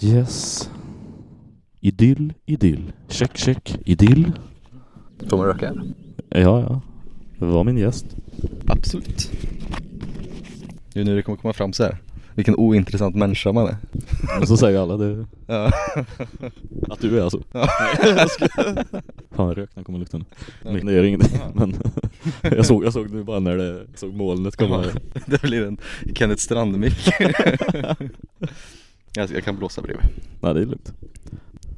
Yes. Idyll, idyll. Check, check, idyll. Får man röka? Ja, ja. Det var min gäst. Absolut. Det är nu det kommer komma fram så här. Vilken ointressant människa man är. Men så säger alla det. Ja. Att du är alltså. Ja. Fan vad rök den kommer lukta nu. Ja. Men det gör ingenting. Ja. Men jag såg, jag såg nu bara när det såg molnet komma. Det blir en Kenneth Strand-mick. jag, jag kan blåsa bredvid. Nej det är lugnt.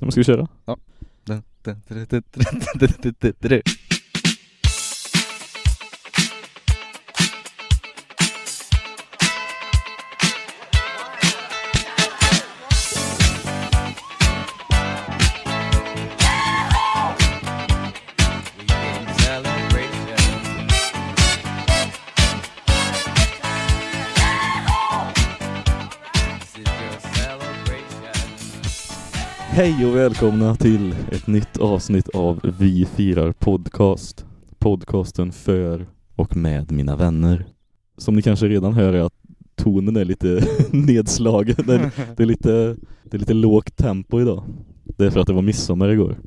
Men ska vi köra? Hej och välkomna till ett nytt avsnitt av Vi firar podcast. Podcasten för och med mina vänner. Som ni kanske redan hör är att tonen är lite nedslagen. Det är, det är, lite, det är lite lågt tempo idag. Det är för att det var midsommar igår.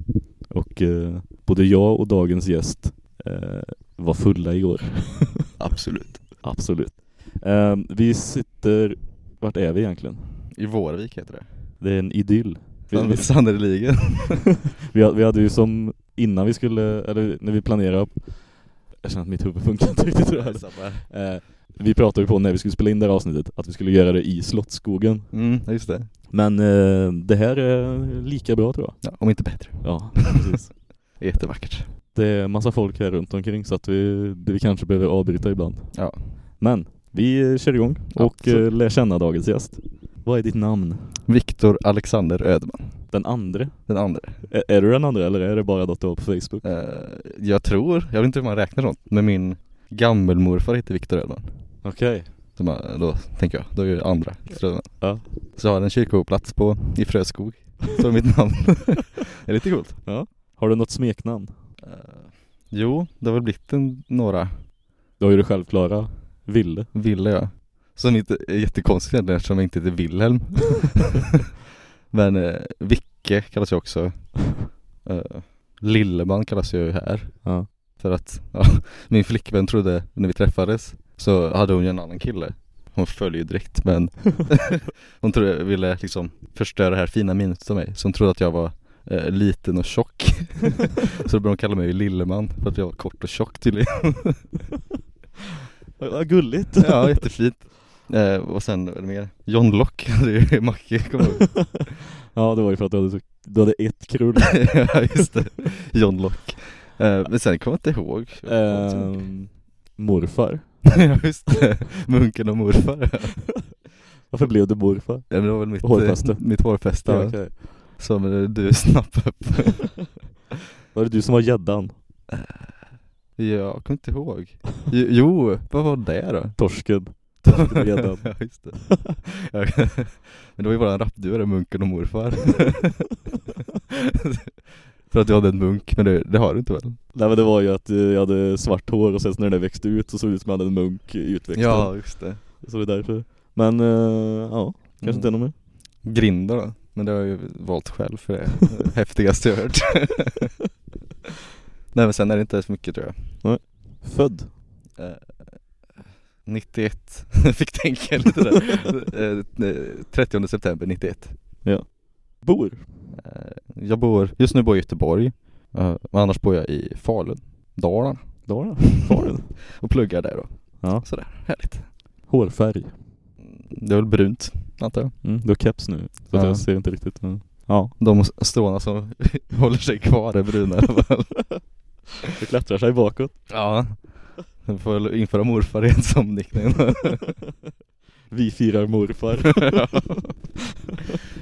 Och eh, både jag och dagens gäst eh, var fulla igår. Absolut. Absolut. Eh, vi sitter, vart är vi egentligen? I Vårvik heter det. Det är en idyll. Vi, Sannerligen. vi, vi hade ju som innan vi skulle, eller när vi planerade Jag känner att mitt huvud funkar inte riktigt tror jag. Eh, Vi pratade ju på när vi skulle spela in det här avsnittet att vi skulle göra det i Slottsskogen Mm, just det. Men eh, det här är lika bra tror jag Ja, om inte bättre. Ja, precis Jättevackert. Det är massa folk här runt omkring så att vi, vi kanske behöver avbryta ibland Ja. Men vi kör igång Ja, och så- eh, lär känna dagens gäst Vad är ditt namn? Viktor Alexander Ödman. Den andra? Den andra. Är, är du den andra eller är det bara något du har på Facebook? Eh, jag tror, jag vet inte hur man räknar sånt, men min gammelmorfar heter Viktor Ödman. Okej man, då tänker jag, då är det andra Viktor Ödman. Ja. Så jag har en kyrkoplats på, i Fröskog. Står mitt namn. det är lite coolt. Har du något smeknamn? Eh, jo, det har väl blivit en, några Du har ju det självklara Ville Ville jag. Som inte är jättekonstigt egentligen eftersom jag inte heter Wilhelm. Men eh, Vicke kallas jag också. Eh, Lilleman kallas jag ju här. Ja För att ja, min flickvän trodde när vi träffades så hade hon ju en annan kille. Hon föll ju direkt men hon trodde, ville liksom förstöra det här fina minnet av mig. Så hon trodde att jag var eh, liten och tjock. så då började hon kalla mig Lilleman för att jag var kort och tjock tydligen. Vad gulligt Ja, jättefint. Eh, och sen, är det mer? John Lock, det är Macke, kommer ihåg. Ja det var ju för att du hade, så, du hade ett krull Ja, just det. John Lock. Eh, men sen kommer jag inte ihåg. Ehm, Morfar ja, just det. Munken och morfar. Varför blev du morfar? Ja, men det var väl mitt Hårfäste. eh, Mitt hårfäste, ja. okej. Som eh, du snappade upp. Var det du som var gäddan? jag kommer inte ihåg. Jo, jo, vad var det då? Torsken Gäddan ja, just det. Men det var ju bara en rapduo där, munken och morfar. För att jag hade en munk, men det, det har du inte väl? Nej men det var ju att eh, jag hade svart hår och sen när det växte ut så såg det ut som jag hade en munk i utväxten Ja, just det. Så det är därför Men eh, ja, kanske Mm. inte är något mer Grinder då, men det har jag ju valt själv för det häftigaste jag hört Nej men sen är det inte så mycket tror jag Född? eh, 91, fick tänka lite där. Eh, eh, 30 september 91 Bor? eh, Jag bor, just nu bor jag i Göteborg. Eh, Men annars bor jag i Falun, Dalarna. Dalarna? Falun? och pluggar där då. Ja, Sådär, härligt. Hårfärg? Mm, Det är väl brunt, antar jag. Mm, Du har keps nu så Ja. jag ser inte riktigt men Ja, De stråna som håller sig kvar är bruna i alla fall. Det klättrar sig bakåt. Ja Vi får väl införa morfar igen som nickname Vi firar morfar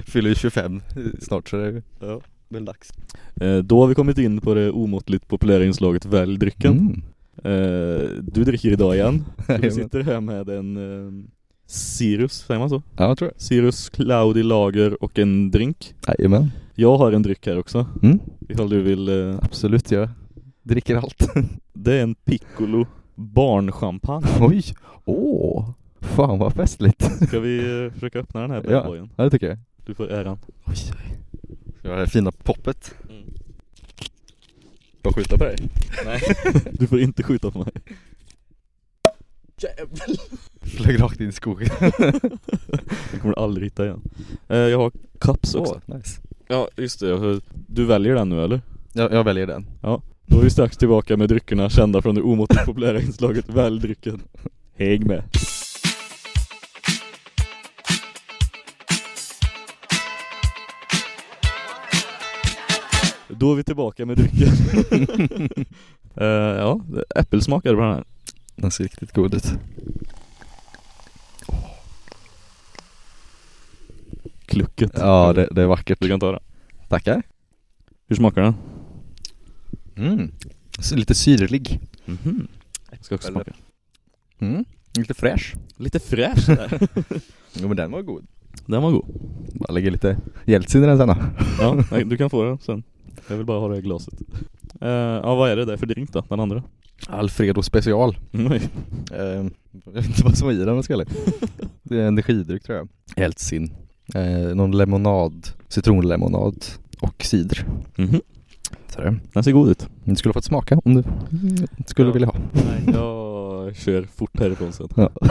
Fyller ju 25 snart så det är ja. väl dags eh, Då har vi kommit in på det omåttligt populära inslaget Välj drycken mm. eh, Du dricker idag igen Jajamän. sitter här med en eh, Sirius, säger man så? Ja, jag tror det Sirius Cloudy Lager och en drink Jajamän Jag har en dryck här också mm. Ifall du vill eh, Absolut, jag dricker allt Det är en Piccolo barnchampagne Oj, åh, fan vad festligt Ska vi eh, försöka öppna den här Ja. badboyen? Ja det tycker jag Du får äran. Oj, oj. Ska jag ha det fina poppet? Mm. Får jag skjuta på dig? Nej. du får inte skjuta på mig. Jävlar! Flög rakt in i skogen. Jag kommer aldrig hitta igen. Eh, jag har Cups också. Åh, nice. Ja, just det. Du väljer den nu eller? Jag, jag väljer den. Då är vi strax tillbaka med dryckerna kända från det omåttligt populära inslaget Välj drycken. Häng med. Då är vi tillbaka med drycken. Eh, ja, äppelsmak är det på den här. Den ser riktigt god ut. Klucket. Ja, det, det är vackert. Du kan ta den. Tackar. Hur smakar den? Mm. Så lite syrlig. Mhm. Jag ska också smaka. Mm. Lite fräsch. Lite fräsch där. Jo men den var god. Den var god. Bara lägger lite Jeltsin i den sen. Ja, nej, du kan få den sen. Jag vill bara ha det i glaset. Eh, ja, vad är det där för drink då? Den andra? Alfredo special. Nej. Ehm, jag vet inte vad som är i den jag ska ärlig. Det är energidryck tror jag. Jeltsin. Eh, någon lemonad. Citronlemonad. Och cider. Mhm. Så. Den ser god ut. Du skulle ha fått smaka om du skulle Ja. vilja ha. Nej, jag kör fort härifrån sen. Ja.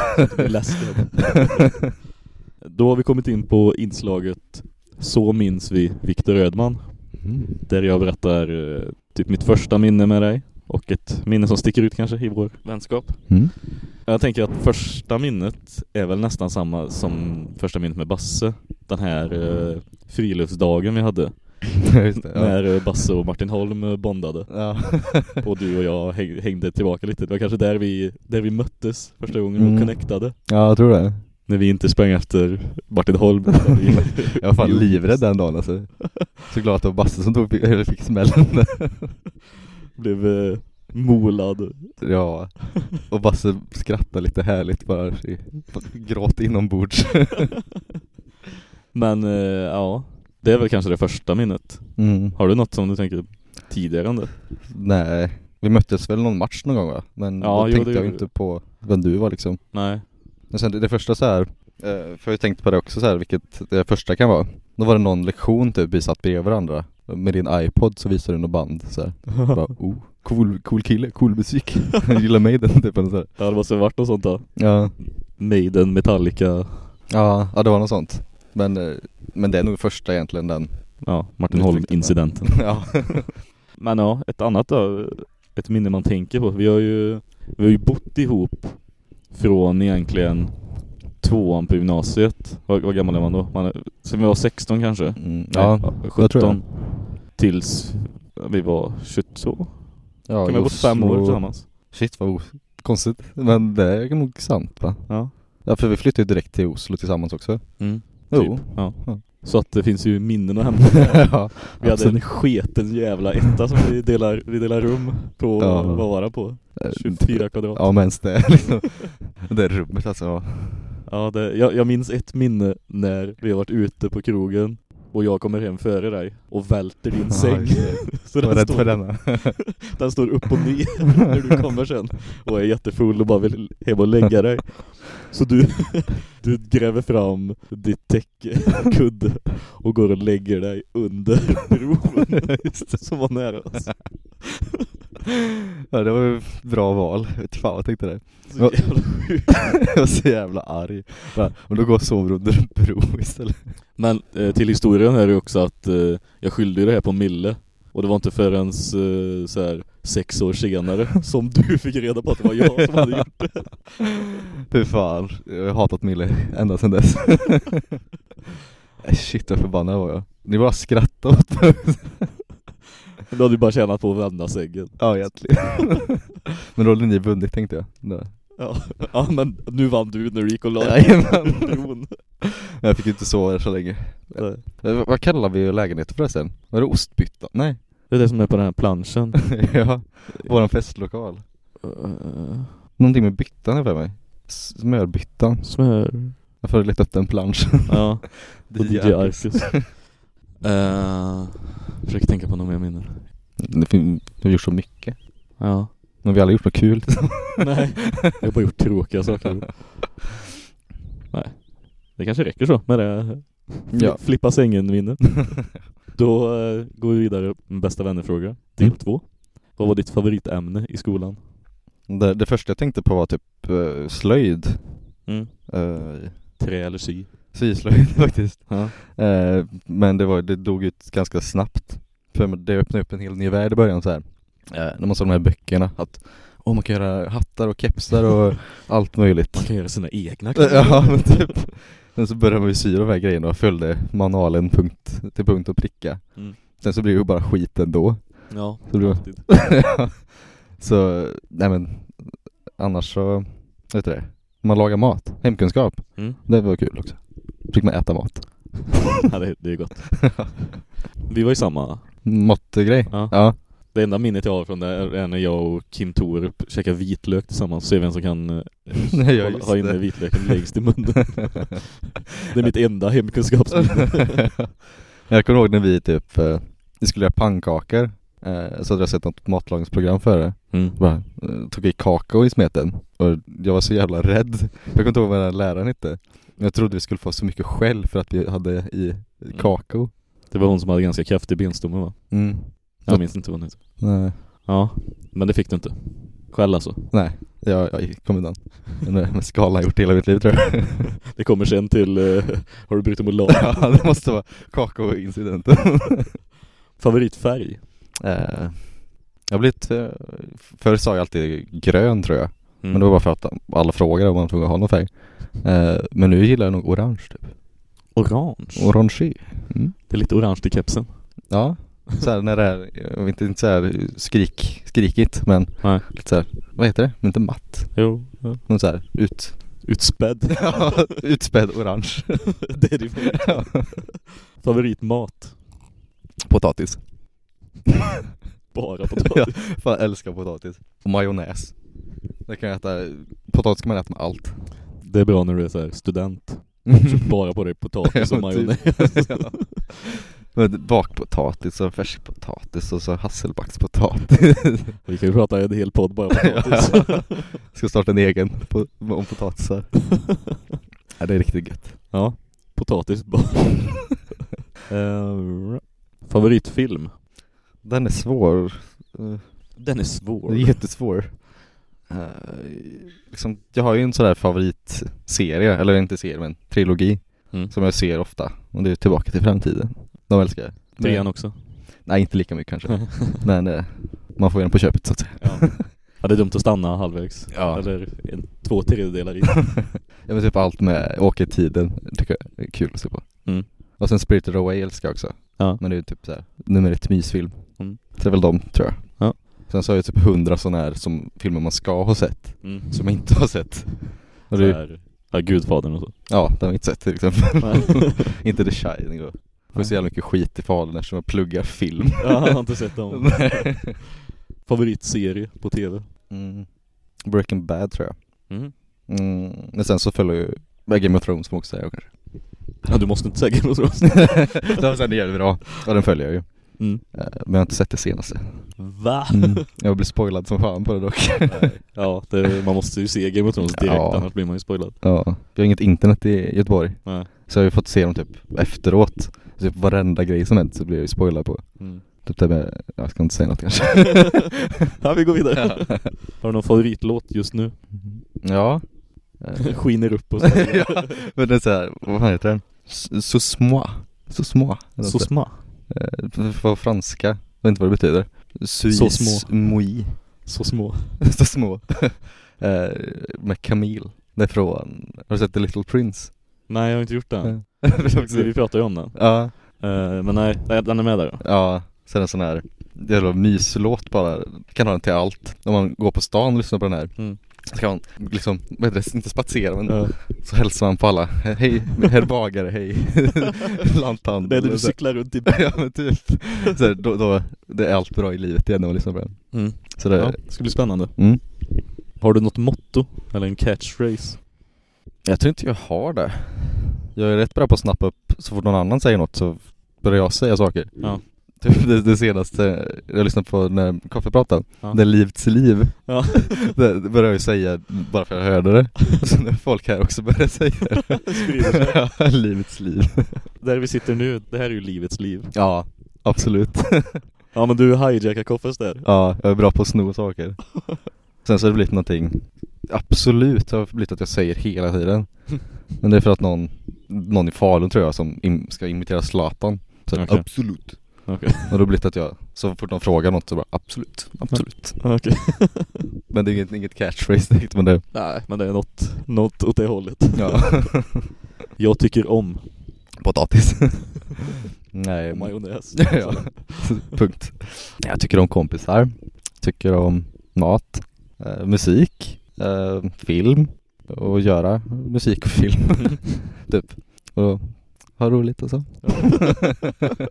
Då har vi kommit in på inslaget Så minns vi Viktor Rödman. Mm. Där jag berättar eh, typ mitt första minne med dig. Och ett minne som sticker ut kanske i vår vänskap. Mm. Jag tänker att första minnet är väl nästan samma som första minnet med Basse. Den här eh, friluftsdagen vi hade. Just det, ja. När eh, Basse och Martin Holm eh, bondade. Ja. Och du och jag häng, hängde tillbaka lite. Det var kanske där vi, där vi möttes första gången och Mm. connectade. ja, jag tror det. När vi inte sprang efter Martin Holm. Jag var fan livrädd den dagen alltså. Så glad att det var Basse som tog, eller fick smällen. Blev eh, molad. Ja, och Basse skrattade lite härligt bara, gråt inombords. Men eh, ja, det är väl kanske det första minnet. Mm. Har du något som du tänker tidigare än det? Nej, vi möttes väl någon match någon gång va? Men Ja, då jo, tänkte jag inte på vem du var liksom. Nej. Men sen det, det första så här, eh, för jag tänkte på det också så här, vilket det första kan vara. Då var det någon lektion typ, vi satt bredvid varandra. Med din iPod så visade du något band så här. Bara, oh, cool, cool kille, cool musik. Jag gillar Maiden typ så här. Ja, det måste ha varit något sånt då. Ja, Maiden, Metallica, ja, ja det var något sånt. Men, eh, men det är nog första egentligen den. ja, Martin Holm-incidenten. ja. Men ja, ett annat då, ett minne man tänker på. Vi har ju, vi har ju bott ihop från egentligen tvåan på gymnasiet. Vad, vad gammal är man då? Man är, sen vi var 16 kanske? Mm, Nej, ja, tror 17. Tills vi var 22. ja, kan vi ha bott fem år tillsammans? Shit vad konstigt. Men det är nog sant va? Ja. Ja för vi flyttade direkt till Oslo tillsammans också. Mm. Jo. Typ. Ja. Ja. Så att det finns ju minnen att hämta. ja, Vi hade absolut. en sketen jävla etta som vi delar, vi delar rum på, Ja. vad var det på? Eh, 24 kvadrat. Ja men det liksom. Det rummet alltså. ja. Ja, det, jag, jag minns ett minne när vi har varit ute på krogen och jag kommer hem före dig och välter din säng. Så den, rädd för står, denna. den står upp och ner när du kommer sen och är jättefull och bara vill hem och lägga dig. Så du, du gräver fram ditt täcke, kudde och går och lägger dig under bron som var nära oss. Ja det var ju bra val. Vet fan vad jag tänkte det. Så jävla sjukt. Jag var så jävla arg. Bara, Och då går jag och sover under en bro istället. Men eh, till historien är det också att eh, jag skyllde ju det här på Mille. Och det var inte förrän eh, så här, sex år senare som du fick reda på att det var jag som hade gjort det. Fy fan. Jag har hatat Mille ända sedan dess. Shit vad förbannad var jag. Ni bara skrattade åt mig. Du hade ju bara tjänat på att vända säggen. Ja egentligen. Men då hade ni vunnit tänkte jag. Nej. Ja. ja, men nu vann du när du gick och la Jajamän. Jag fick inte sova där så länge. Eh, Vad kallar vi lägenheten förresten? Var det ostbyttan? Nej. Det är det som är på den här planschen. ja, våran festlokal. Uh, Någonting med byttan är för mig. Smörbyttan. smör. Jag får leta upp den planschen. Ja, DJ Arcus. Uh, försöker tänka på något mer minne. Det fin- Vi har gjort så mycket. Ja. Men vi har aldrig gjort något kul. Nej, jag har bara gjort tråkiga saker. Nej, det kanske räcker så med det Ja. Flippa sängen vinner. Då eh, går vi vidare med bästa vännerfråga. Del Mm. två. Vad var ditt favoritämne i skolan? Det, det första jag tänkte på var typ eh, slöjd. Mm. Uh, Trä eller sy? Syslöjd faktiskt. Ja. Eh, men det, var, det dog ut ganska snabbt. För det öppnade upp en helt ny värld i början så här. Eh, när man såg de här böckerna att oh, man kan göra hattar och kepsar och allt möjligt. Man kan göra sina egna ja men typ. Sen så började man ju sy de här grejerna och följde manualen punkt till punkt och pricka. Mm. Sen så blir det ju bara skit ändå. Ja, Så alltid. så, nej men annars så, vet du det? Man lagar mat, hemkunskap. Mm. Det var kul också. Fick man äta mat. Ja, det, det är gott. Vi var i samma. Måttgrej. Ja. Ja. Det enda minnet jag har från det är när jag och Kim Torup käkar vitlök tillsammans. Se vem som kan eh, Ja, hålla, just ha inne det. vitlöken längst i munnen. Det är mitt enda hemkunskapsminne. jag kommer ihåg när vi typ, eh, vi skulle göra pannkakor. Eh, så hade jag sett något matlagningsprogram för det. Mm. Bara, tog i kakao i smeten. Och jag var så jävla rädd. Jag kommer inte ihåg vad den läraren hette. Jag trodde vi skulle få så mycket skäll för att vi hade i kakao. Det var hon som hade ganska kraftig benstomme va? Mm. Jag minns inte vad hon heter. Nej. Ja, men det fick du inte. Skäll alltså. Nej, jag, jag kom undan. Med skala har gjort hela mitt liv tror jag. Det kommer sen till, eh, har du brutit mot lag? ja, det måste vara kakaoincidenten. Favoritfärg? eh, jag har blivit, eh, förr sa jag alltid grön tror jag. Mm. Men det var bara för att alla frågade om man tvungen att ha någon färg. Eh, men nu gillar jag nog orange typ. Orange? Orangey. Mm. Det är lite orange till kepsen. Ja, så här när det är, inte, inte så här skrik, skrikigt men Nej. lite så här, vad heter det? Men inte matt. Jo. Ja. Men så här ut, Utspädd. ja, utspädd orange. det är det för Favoritmat? Potatis. Bara potatis. Ja, fan jag älskar potatis. Och majonnäs. Det kan jag äta, potatis kan man äta med allt. Det är bra när du är så här student. Köp bara på dig potatis och majonnäs. typ. Men Bakpotatis och färskpotatis och så hasselbackspotatis. Vi kan ju prata en hel podd bara potatis. Ja. Ska starta en egen på, om potatisar. Ja, det är riktigt gött. ja, potatis bara. Eh, favoritfilm? Den är svår. Den är svår. Den är jättesvår. Uh, liksom, jag har ju en sån där favoritserie, eller inte serie men trilogi Mm. som jag ser ofta. Och det är Tillbaka till framtiden. De älskar jag. Trean Men- också. Nej inte lika mycket kanske. men eh, man får den på köpet så att säga. Ja. ja, det är dumt att stanna halvvägs. Ja. Eller en, två tredjedelar in. Jag vet typ allt med åka i tiden tycker jag är kul att se på. Mm. Och sen Spirited Away älskar jag också. Ja. Men det är ju typ såhär nummer ett mysfilm. Mm. Så det är väl de tror jag. Sen så har jag typ hundra sådana här som filmer man ska ha sett. Mm. Som jag inte har sett. Och Så det, här, ja, Gudfadern och så. ja, det har jag inte sett till exempel. Inte The Shining då. Får så jävla mycket skit i Falun eftersom jag pluggar film. Ja, jag har inte sett dem. Favoritserie på tv? mm. Breaking Bad tror jag. Mm. Mm. Men sen så följer ju Game of Thrones får man också säga kanske. Ja, du måste inte säga Game of Thrones. sen det jävligt bra. Ja den följer jag ju. Mm. Eh, Men jag har inte sett det senaste. Va? Jag blir spoilad som fan på det dock. Ja, det, man måste ju se Game of Thrones direkt, Ja. annars blir man ju spoilad. ja. Vi har inget internet i Göteborg. Nej. Så jag har ju fått se dem typ efteråt. Typ varenda grej som hänt så blir jag ju spoilad på. Mm. Typ det med, jag ska inte säga något kanske. ja, vi går vidare. Har du någon favoritlåt just nu? ja. Skiner upp och så. ja, men det är såhär, vad fan heter den? S- Så små. Eh, På franska, jag vet inte vad det betyder. Suis Så små. Moi. Så små. Så små. Eh, Med Camille. Det är från, har du sett The Little Prince? Nej, jag har inte gjort det. Ja. Vi, pratar ju om den. ja, Eh, men nej, nej, den är med där då. ja. Sen en sån här jävla myslåt bara. Kan ha den till allt. Om man går på stan och lyssnar på den här. Mm. Så kan man liksom, vad heter det, inte spatsera men Ja. så hälsar man på alla. Hej, herr bagare, hej. Lanthandel. Det är du cyklar runt i ja men typ. Så här, då, då, det är allt bra i livet igen när man lyssnar på den. mm. Så det, Ja, det ska bli spännande. mm. Har du något motto? Eller en catchphrase? Jag tror inte jag har det. Jag är rätt bra på att snappa upp så fort någon annan säger något så börjar jag säga saker. Ja. Typ det, det senaste, jag lyssnade på när kaffepraten, Ja. det är Livets liv Ja. det, det började jag ju säga bara för att jag hörde det Så nu folk här också börjar säga det Sprider sig. Ja, Livets liv Där vi sitter nu, det här är ju livets liv. Ja, absolut Ja men du hijackar Koffes där. Ja, jag är bra på att sno saker Sen så har det blivit någonting Absolut, det har blivit att jag säger hela tiden Men det är för att någon Någon i Falun tror jag som im ska imitera Zlatan så Okej. absolut Okej. Och då har det blivit att jag Så fort de frågar något så bara absolut, absolut. Okej. Men det är inget, inget catchphrase direkt men det Nej, men det är något, något åt det hållet. Ja. Jag tycker om Potatis. Nej men- majonnäs. ja, punkt. Jag tycker om kompisar. Tycker om mat eh, Musik eh, Film Och göra musik och film. Typ. Och ha roligt och så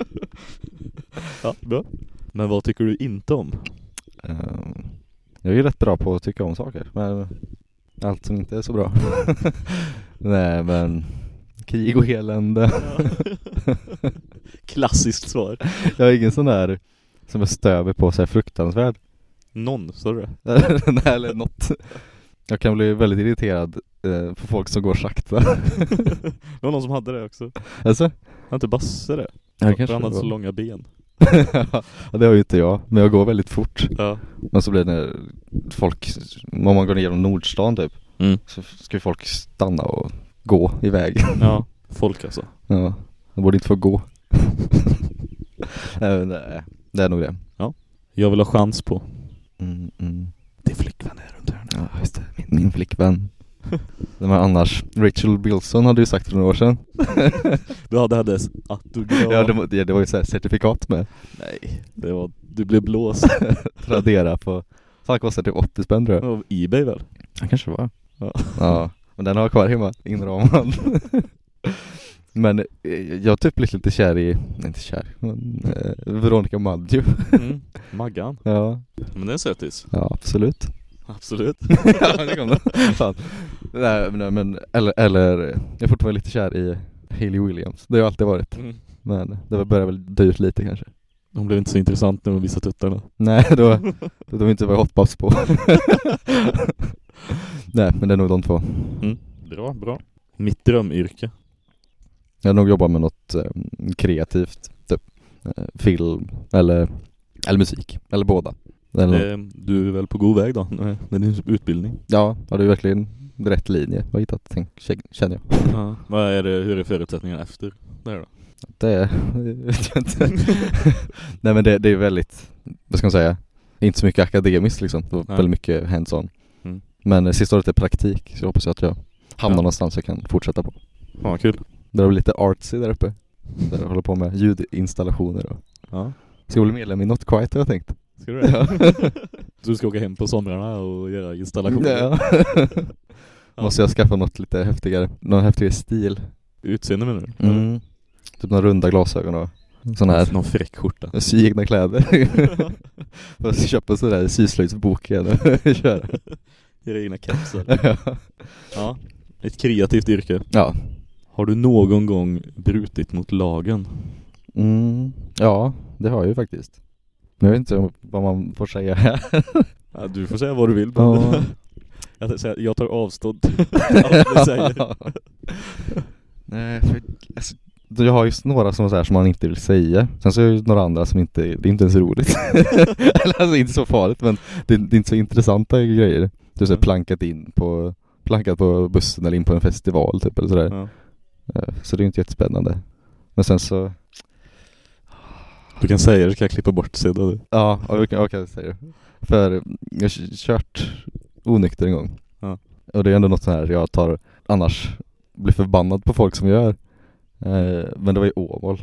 Ja, bra. Men vad tycker du inte om? Eh, Jag är ju rätt bra på att tycka om saker Men allt som inte är så bra Nej men Krig och elände Klassiskt svar. Jag är ingen sån där Som är stöver på sig fruktansvärd Någon, sa du det? Nej eller något Jag kan bli väldigt irriterad eh, på folk som går sakta Det var någon som hade det också. Alltså? Har inte Basse det? Ja, kanske han hade så långa ben. ja, det har ju inte jag, men jag går väldigt fort Ja. Men så blir det när folk, om man går genom Nordstan typ Mm. Så ska ju folk stanna och gå iväg Ja, folk alltså. Ja, de borde inte få gå Nej, nej, det är nog det Jag vill ha chans på. mm, mm. Är flickvän här runt hörnet. Ja, just det, min, min flickvän Men annars, Rachel Bilson hade ju sagt för några år sedan Du hade hennes autograf. Ja, det, var- det, det var ju så här certifikat med Nej, det var, du blev blåst. Tradera på Fan kostar typ 80 spänn tror jag Av Ebay väl? Ja kanske var Ja. Ja, men den har jag kvar hemma, inramad Men eh, jag typ blivit lite kär i, nej inte kär, men eh, Veronica Maggio Mm. Maggan. Ja, Men det är en sötis. ja absolut Absolut. Ja, det kom det Fan Nej men, men eller, eller, jag är fortfarande lite kär i Hailey Williams Det har jag alltid varit Mm. Men det börjar väl dö ut lite kanske Hon blev inte så intressant när hon visade tuttarna. Nej, då, då var inte vad jag hoppats på Nej, men det är nog de två Mm. Bra, bra. Mitt drömyrke. Jag har nog jobbat med något eh, kreativt, typ eh, film eller, eller musik, eller båda Eh, Du är väl på god väg då med med din utbildning? Ja, ja, det är verkligen rätt linje jag har hittat, tänk, känner jag Ja. Vad är det, hur är förutsättningarna efter det här då? Det vet jag inte Nej men det, det är väldigt, vad ska man säga, inte så mycket akademiskt liksom, det var Nej. väldigt mycket hands-on Mm. Men eh, sista året är praktik, så jag hoppas att jag hamnar Ja. någonstans jag kan fortsätta på vad kul. Det är lite artsy där uppe Där jag håller på med ljudinstallationer och Ja. Ska bli medlem i Not Quiet har jag tänkt Ska du det? Så du ska åka hem på somrarna och göra installationer? Ja. Måste jag skaffa något lite häftigare, någon häftigare stil Utseende menar du? mm. Typ några runda glasögon och sån här Någon fräck skjorta. Sy egna kläder Jag ska köpa sån där syslöjdsbok igen och köra Era egna kepsar. ja. Ja. Ett kreativt yrke. ja. Har du någon gång brutit mot lagen? Mm. Ja, det har jag ju faktiskt jag vet inte vad man får säga här Ja, du får säga vad du vill. Ja. jag, jag tar avstånd allt du säger. Nej, för alltså, jag har just några som, så här, som man inte vill säga Sen så är det ju några andra som inte, det är inte ens roligt Eller alltså inte så farligt men det, det är inte så intressanta grejer Du har här Mm. plankat in på Plankat på bussen eller in på en festival typ eller sådär Ja. Eh, Så det är inte jättespännande Men sen så Du kan säga det, så kan jag klippa bort du. Ja, okej okay, säger du För jag har kört onykter en gång. Ja. Och det är ändå något så här jag tar annars blir förbannad på folk som gör. Eh, Men det var i Åmål.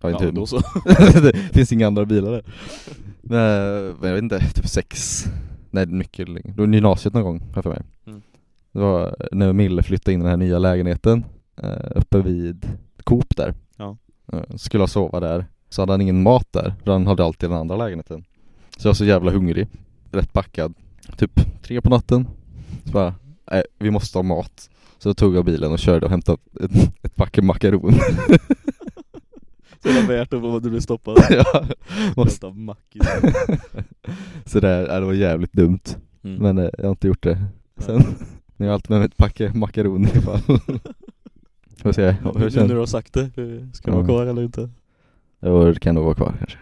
Jag Ja, inte då så. det finns inga andra bilar där. Nej, Men jag vet inte, typ sex. Nej mycket länge, det var gymnasiet någon gång jag för mig. Mm. Det var när Mille flyttade in i den här nya lägenheten eh, Uppe vid Coop där. Ja. Eh, Skulle ha sova där Så hade han ingen mat där, för han hade alltid den andra lägenheten Så jag var så jävla hungrig Rätt packad Typ tre på natten Så bara, nej vi måste ha mat Så då tog jag bilen och körde och hämtade ett, ett paket makaron Så det är värt om du blir stoppad. ja, måste. Så det, är- det var jävligt dumt. Mm. Men eh, jag har inte gjort det sen. Jag har alltid med mig ett packe makaroner ifall. Får se, hur nu när du har sagt det, ska du vara Ja. kvar eller inte? Jo, det kan nog vara kvar kanske.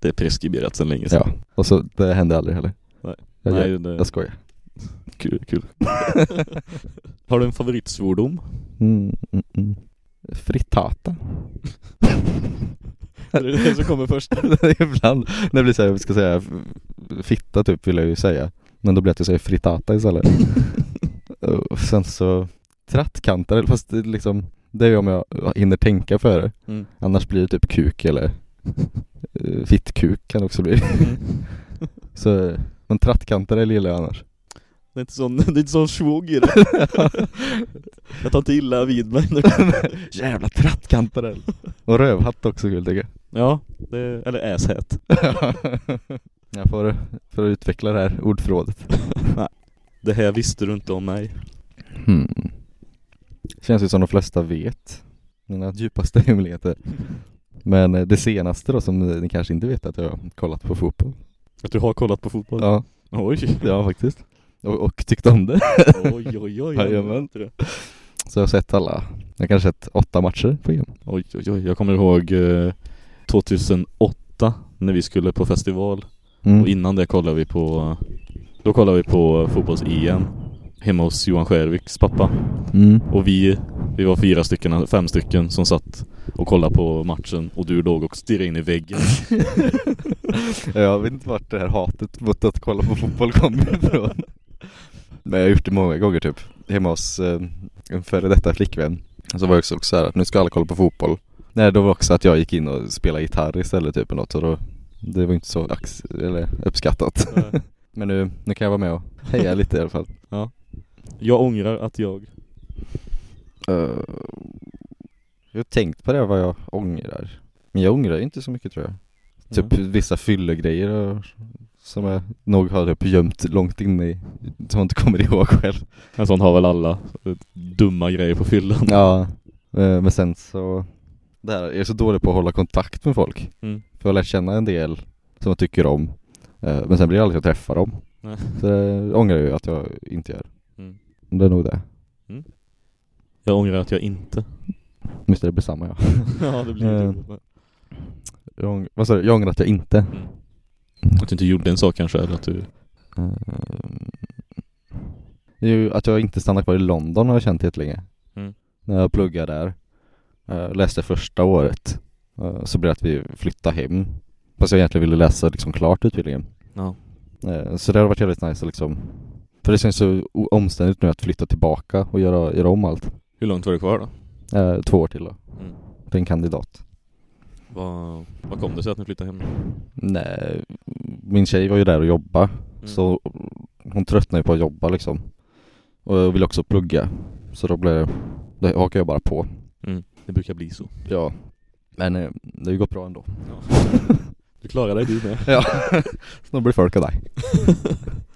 Det är preskriberat sedan länge sedan. Ja, och så det hände aldrig heller. Nej. Jag, Nej, jag, det- jag skojar. Kul, kul. Har du en favoritsvordom? Mm, mm, mm. Frittata. Är det det som kommer först? Ibland när det blir såhär, vi ska säga fitta typ vill jag ju säga. Men då blir det att jag säger frittata istället. och sen så trattkantar, fast det, liksom, det är om jag hinner tänka för det. Mm. Annars blir det typ kuk eller uh, fittkuk kan det också bli. Mm. så, men trattkantar gillar jag annars. Det är inte sån, det är inte sån svåg i det. Jag tar inte illa vid mig nu. Jävla trattkantar Och rövhatt också kul tycker jag. Ja, det, eller asshät. jag får, för att utveckla det här ordförrådet. Det här visste du inte om mig. Hmm. Känns ju som de flesta vet mina djupaste hemligheter. Men eh, det senaste då som ni kanske inte vet att jag har kollat på fotboll. Att du har kollat på fotboll? Ja, Oj. ja faktiskt. Och, och tyckt om det. Oj, oj, oj. Jajamän. Så jag har sett alla, jag kanske sett åtta matcher på EM. Oj, oj, oj. Jag kommer ihåg eh, 2008 när vi skulle på festival. Mm. Och innan det kollade vi på Då kollade vi på fotbolls-EM Hemma hos Johan Skärviks pappa Mm. Och vi Vi var fyra stycken, fem stycken som satt Och kollade på matchen Och du låg och stirrade in i väggen Jag vet inte vart det här hatet mot att kolla på fotboll kommer ifrån. Men jag har gjort det många gånger typ. Hemma hos eh, en före detta flickvän. Så var det också så här att nu ska alla kolla på fotboll. Nej, då var också att jag gick in och spelade gitarr istället typ eller något. Så då, det var inte så eller uppskattat. Men nu, nu kan jag vara med och heja lite i alla fall. Jag ångrar att jag Eh, jag har tänkt på det vad jag ångrar. Men jag ångrar inte så mycket tror jag. Typ vissa fyllegrejer som jag nog har typ gömt långt inne i, som jag inte kommer ihåg själv. En sån har väl alla Dumma grejer på fyllan Ja, eh, men sen så, det här, jag är så dålig på att hålla kontakt med folk. Mm. För jag har lärt känna en del som jag tycker om. Eh, Men sen blir det aldrig att jag träffar dem. Nej. Så det ångrar jag att jag inte gör. Mm. Det är nog det. Jag ångrar att jag inte Visst är det detsamma ja. Ja det blir Eh. det Jag vad sa du? Jag ångrar att jag inte. mm. Att du inte gjorde en sak kanske eller att du Ehm, Jo, att jag inte stannade kvar i London har jag känt jättelänge. Mm. När jag pluggade där. eh, läste första året. eh, så blev det att vi flyttade hem. Fast jag egentligen ville läsa liksom klart utbildningen. Ja så det har varit jävligt nice att liksom För det känns så omständigt nu att flytta tillbaka och göra, göra om allt. Hur långt var det kvar då? Eh, två år till då. Mm. För en kandidat. Vad, vad kom det sig att ni flyttade hem? Nej, min tjej var ju där och jobbade. Mm. Så hon tröttnade ju på att jobba liksom. Och jag ville också plugga. Så då blev det, hakade jag bara på. Mm. Det brukar bli så Ja. Men eh, det har ju gått bra ändå. ja. Du klarar dig du med Ja. Snart blir folk av dig.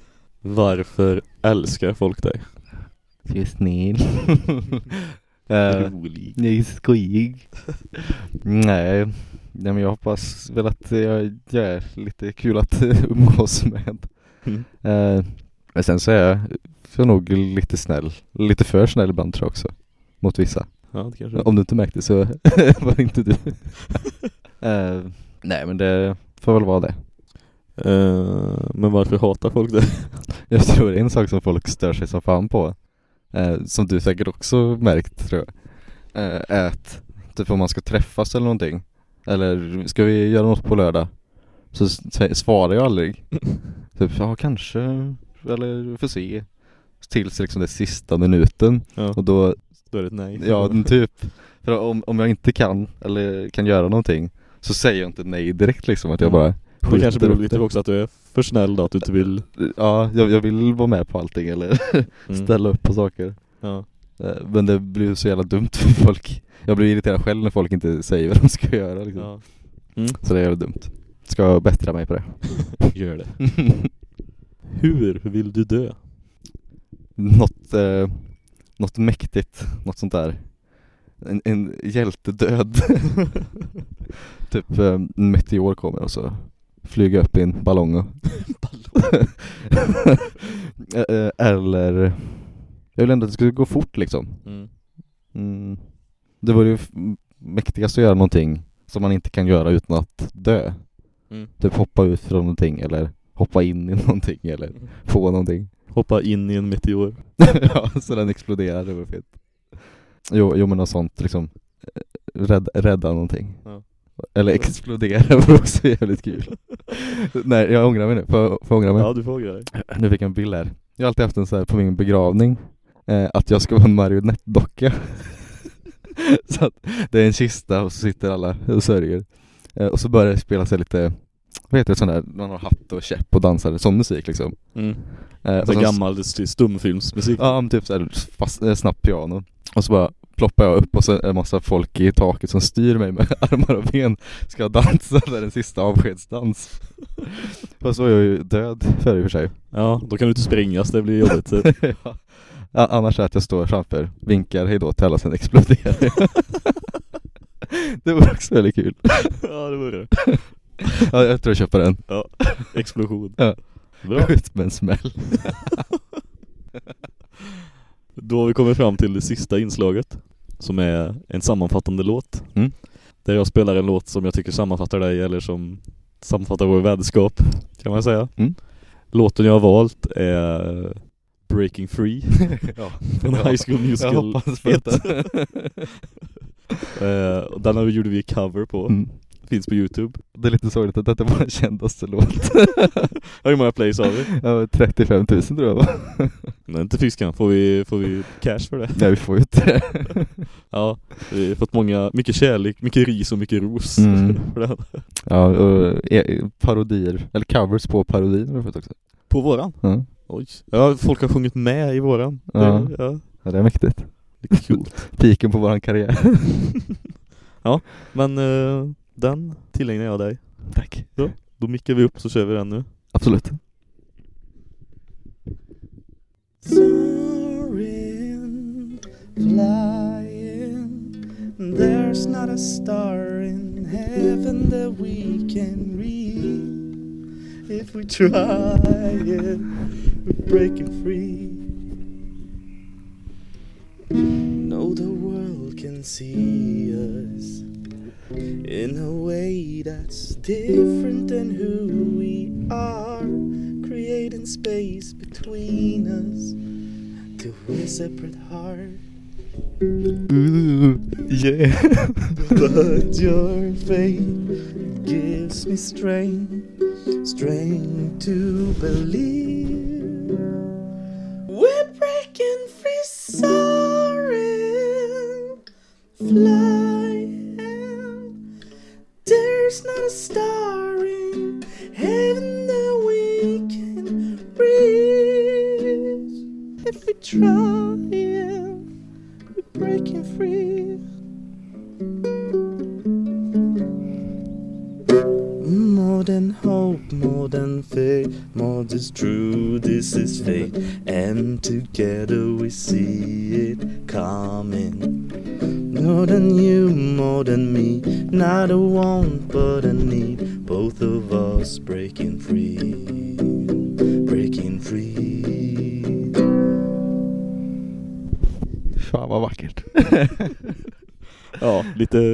Varför älskar folk dig? Du är snäll. Eh, Rolig Jag är skojig. Nej. Nej men jag hoppas väl att jag, jag är lite kul att umgås med. Mm. Eh, men sen så är jag, jag nog lite snäll. Lite för snäll ibland tror jag också. Mot vissa. Ja det kanske Om du inte märkte så var det inte du. Eh, nej men det får väl vara det. Eh, Men varför hatar folk dig? Jag tror en sak som folk stör sig som fan på. Eh, som du säkert också märkt tror jag. Eh, är att typ om man ska träffas eller någonting. Eller ska vi göra något på lördag? Så svarar jag aldrig. typ ja kanske. Eller får se. Tills liksom det sista minuten. Ja, Och då, då är det ett nej ja typ. För om, om jag inte kan eller kan göra någonting. Så säger jag inte nej direkt liksom. Att jag bara Det skjuter kanske beror lite på också att du är för snäll då, att du inte vill Ja, jag, jag vill vara med på allting eller mm. ställa upp på saker. Ja, Eh, Men det blir så jävla dumt för folk. Jag blir irriterad själv när folk inte säger vad de ska göra liksom. ja. Mm. Så det är dumt. Ska bättra mig på det. Gör det Hur vill du dö? något, eh, något mäktigt, något sånt där. en, en hjältedöd. typ eh, en meteor kommer och så flyger upp i en ballong eh, Eller Jag vill ändå att det skulle gå fort liksom Mm. mm. Det vore ju mäktigast att göra någonting som man inte kan göra utan att dö Mm. Typ hoppa ut från någonting eller hoppa in i någonting eller få någonting Hoppa in i en meteor. Ja, så den exploderar, det vore fint Jo, jo men något sånt liksom eh, Rädda, rädda någonting Ja. Eller explodera vore också jävligt kul Nej, jag ångrar mig nu, får får jag ångra mig? Ja, du får ångra dig. Nu fick jag en bild här Jag har alltid haft en så här på min begravning eh, Att jag ska vara en marionettdocka Så att det är en kista och så sitter alla och sörjer eh, Och så börjar det spela sig lite Vad heter det sån där, man har hatt och käpp och dansar, sån musik liksom Mm. eh, Så gammal st- stumfilmsmusik. Ja men typ såhär fast, eh, snabbt piano Och så bara ploppar jag upp och så är det en massa folk i taket som styr mig med armar och ben Ska dansa, det är en sista avskedsdans Fast så är jag ju död för i och för sig Ja, då kan du inte springas, det blir jobbigt. typ. ja. Ja, Annars är det att jag står framför, vinkar hejdå till alla sen exploderar jag. Det vore också väldigt kul ja, det vore det. Ja, jag tror jag köper den Explosion. Ja. Bra. Ut med en smäll Då har vi kommit fram till det sista inslaget. Som är en sammanfattande låt. Mm. Där jag spelar en låt som jag tycker sammanfattar dig eller som sammanfattar vår vänskap. Kan man säga. Mm. Låten jag har valt är Breaking Free ja. från High School Musical Jag hoppas på 1. detta Eh, Den gjorde vi cover på. mm. Finns på Youtube. Det är lite sorgligt att detta var den kändaste låt Ja, Hur många plays har vi? Ja, 35 000 tror jag va? Nej, inte fiskan. Får vi, får vi cash för det? Nej vi får ju inte det Ja, vi har fått många, mycket kärlek, mycket ris och mycket ros. Mm. för det. Ja, och eh, parodier, eller covers på parodier har vi fått också På våran? Ja, Oj. Ja, folk har sjungit med i våran. Ja. Det, ja. ja det är mäktigt Det är kul. Piken på våran karriär Men eh, den tillägnar jag dig. Tack Då mickar vi upp så kör vi den nu. Absolut Soaring, flying, there's not a star in heaven that we can reach. If we try it, we're breaking free. No, the world can see us in a way that's different than who we are, creating space between us to we're separate heart. Ooh, yeah But your faith gives me strength, strength to believe we're breaking free, soaring, flying. Star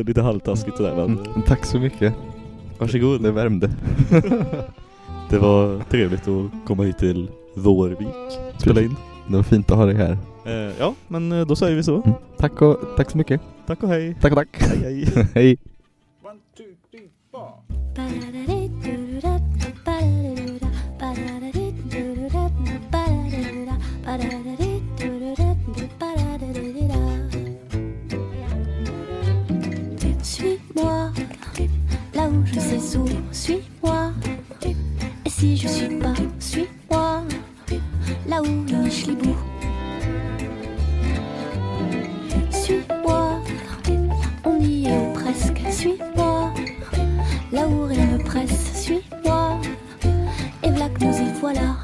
lite, halvtaskigt sådär men mm. Tack så mycket varsågod. Det värmde Det var trevligt att komma hit till Vårvik spela in. Det var fint att ha dig här Eh, ja, men eh, då säger vi så. mm. Tack och tack så mycket Tack och hej. Tack och tack Hej hej. Hej Là où je sais où, suis-moi. Et si je suis pas, suis-moi, là où le schlibou. Suis-moi, on y est presque, suis-moi, là où rien ne presse, suis-moi. Et voilà que nous y voilà.